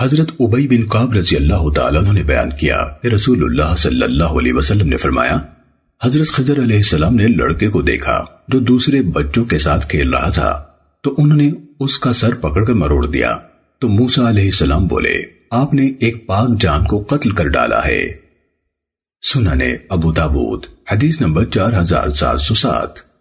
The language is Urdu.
حضرت عبی بن قاب رضی اللہ تعالیٰ عنہ نے بیان کیا کہ رسول اللہ صلی اللہ علیہ وسلم نے فرمایا، حضرت خضر علیہ السلام نے لڑکے کو دیکھا جو دوسرے بچوں کے ساتھ کھیل رہا تھا، تو انہوں نے اس کا سر پکڑ کر مروڑ دیا۔ تو موسیٰ علیہ السلام بولے، آپ نے ایک پاک جان کو قتل کر ڈالا ہے۔ سننے ابو داود، حدیث نمبر چار ہزار سات سو سات۔